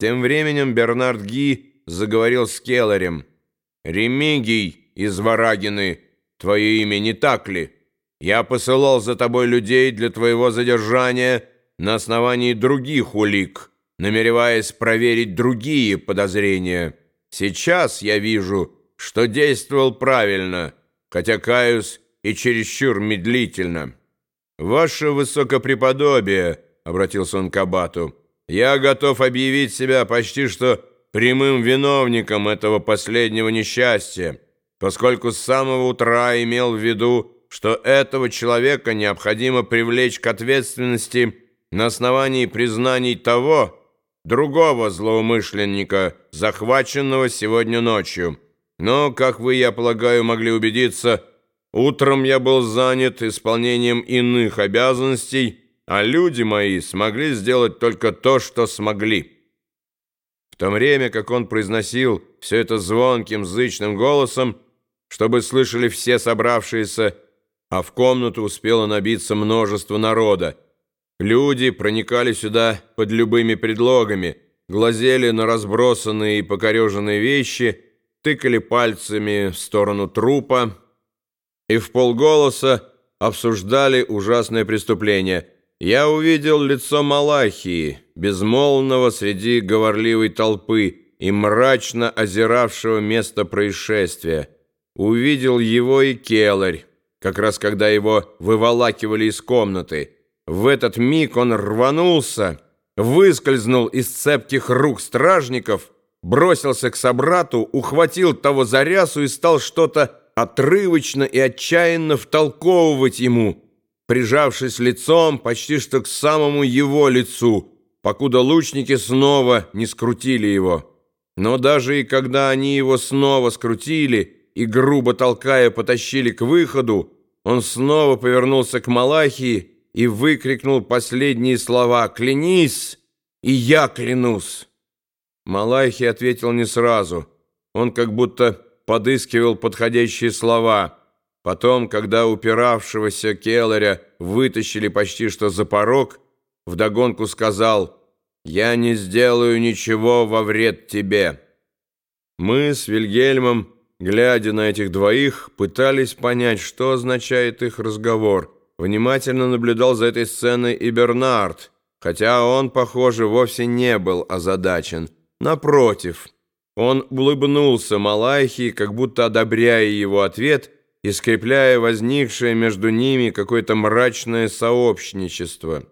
Тем временем Бернард Ги заговорил с Келлерем. «Ремигий из Варагины, твое имя не так ли? Я посылал за тобой людей для твоего задержания на основании других улик, намереваясь проверить другие подозрения. Сейчас я вижу, что действовал правильно, хотя, каюсь, и чересчур медлительно. Ваше высокопреподобие, — обратился он к абату, — я готов объявить себя почти что прямым виновником этого последнего несчастья, поскольку с самого утра имел в виду, что этого человека необходимо привлечь к ответственности на основании признаний того, другого злоумышленника, захваченного сегодня ночью. Но, как вы, я полагаю, могли убедиться, утром я был занят исполнением иных обязанностей, а люди мои смогли сделать только то, что смогли. В то время, как он произносил все это звонким, зычным голосом, чтобы слышали все собравшиеся, а в комнату успело набиться множество народа. Люди проникали сюда под любыми предлогами, глазели на разбросанные и покореженные вещи, тыкали пальцами в сторону трупа и в полголоса обсуждали ужасное преступление — я увидел лицо Малахии, безмолвного среди говорливой толпы и мрачно озиравшего место происшествия. Увидел его и Келарь, как раз когда его выволакивали из комнаты. В этот миг он рванулся, выскользнул из цепких рук стражников, бросился к собрату, ухватил того за рясу и стал что-то отрывочно и отчаянно втолковывать ему – прижавшись лицом почти что к самому его лицу, покуда лучники снова не скрутили его. Но даже и когда они его снова скрутили и, грубо толкая, потащили к выходу, он снова повернулся к Малахии и выкрикнул последние слова «Клянись, и я клянусь!» Малахий ответил не сразу. Он как будто подыскивал подходящие слова – Потом, когда упиравшегося Келлеря вытащили почти что за порог, вдогонку сказал «Я не сделаю ничего во вред тебе». Мы с Вильгельмом, глядя на этих двоих, пытались понять, что означает их разговор. Внимательно наблюдал за этой сценой и Бернард, хотя он, похоже, вовсе не был озадачен. Напротив, он улыбнулся Малайхи, как будто одобряя его ответ – и скрепляя возникшее между ними какое-то мрачное сообщничество.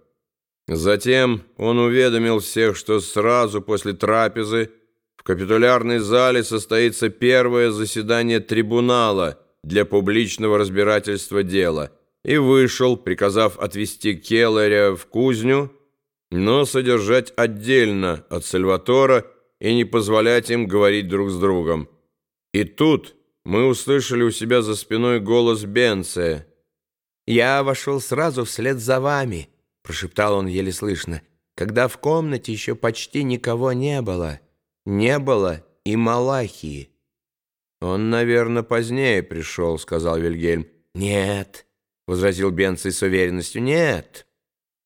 Затем он уведомил всех, что сразу после трапезы в капитулярной зале состоится первое заседание трибунала для публичного разбирательства дела, и вышел, приказав отвезти Келлеря в кузню, но содержать отдельно от Сальватора и не позволять им говорить друг с другом. И тут мы услышали у себя за спиной голос Бенция. «Я вошел сразу вслед за вами», — прошептал он еле слышно, «когда в комнате еще почти никого не было. Не было и Малахии». «Он, наверное, позднее пришел», — сказал Вильгельм. «Нет», — возразил Бенций с уверенностью, «нет.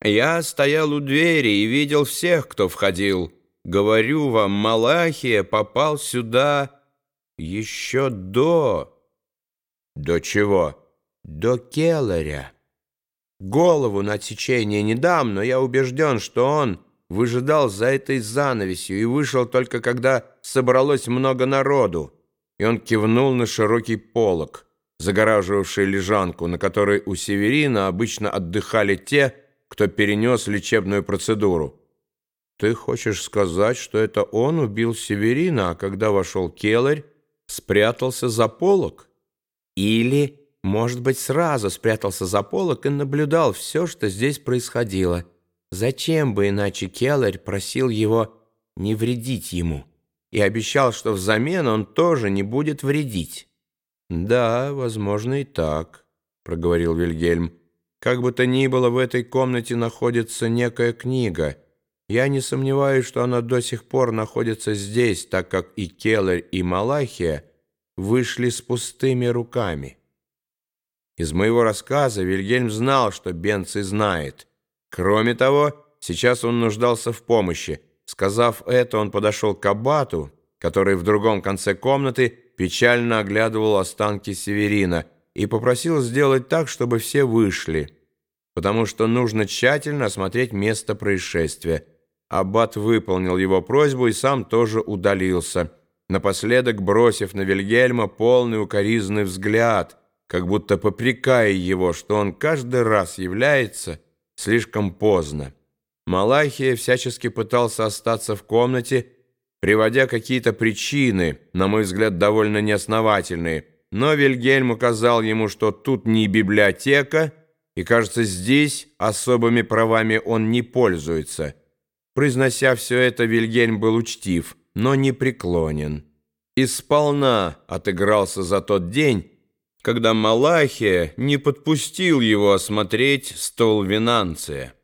Я стоял у двери и видел всех, кто входил. Говорю вам, Малахия попал сюда...» еще до... До чего? До Келлеря. Голову на отсечение не дам, но я убежден, что он выжидал за этой занавесью и вышел только когда собралось много народу. И он кивнул на широкий полог, загораживавший лежанку, на которой у Северина обычно отдыхали те, кто перенес лечебную процедуру. Ты хочешь сказать, что это он убил Северина, а когда вошел Келлер, спрятался за полок? Или, может быть, сразу спрятался за полок и наблюдал все, что здесь происходило? Зачем бы иначе Келлер просил его не вредить ему и обещал, что взамен он тоже не будет вредить? «Да, возможно, и так», — проговорил Вильгельм. «Как бы то ни было, в этой комнате находится некая книга». Я не сомневаюсь, что она до сих пор находится здесь, так как и Келлер, и Малахия вышли с пустыми руками. Из моего рассказа Вильгельм знал, что Бенци знает. Кроме того, сейчас он нуждался в помощи. Сказав это, он подошел к аббату, который в другом конце комнаты печально оглядывал останки Северина, и попросил сделать так, чтобы все вышли, потому что нужно тщательно осмотреть место происшествия. Аббат выполнил его просьбу и сам тоже удалился, напоследок бросив на Вильгельма полный укоризный взгляд, как будто попрекая его, что он каждый раз является слишком поздно. Малахия всячески пытался остаться в комнате, приводя какие-то причины, на мой взгляд, довольно неосновательные, но Вильгельм указал ему, что тут не библиотека, и, кажется, здесь особыми правами он не пользуется. Произнося все это, Вильгельм был учтив, но не преклонен. И сполна отыгрался за тот день, когда Малахия не подпустил его осмотреть стол Винанция.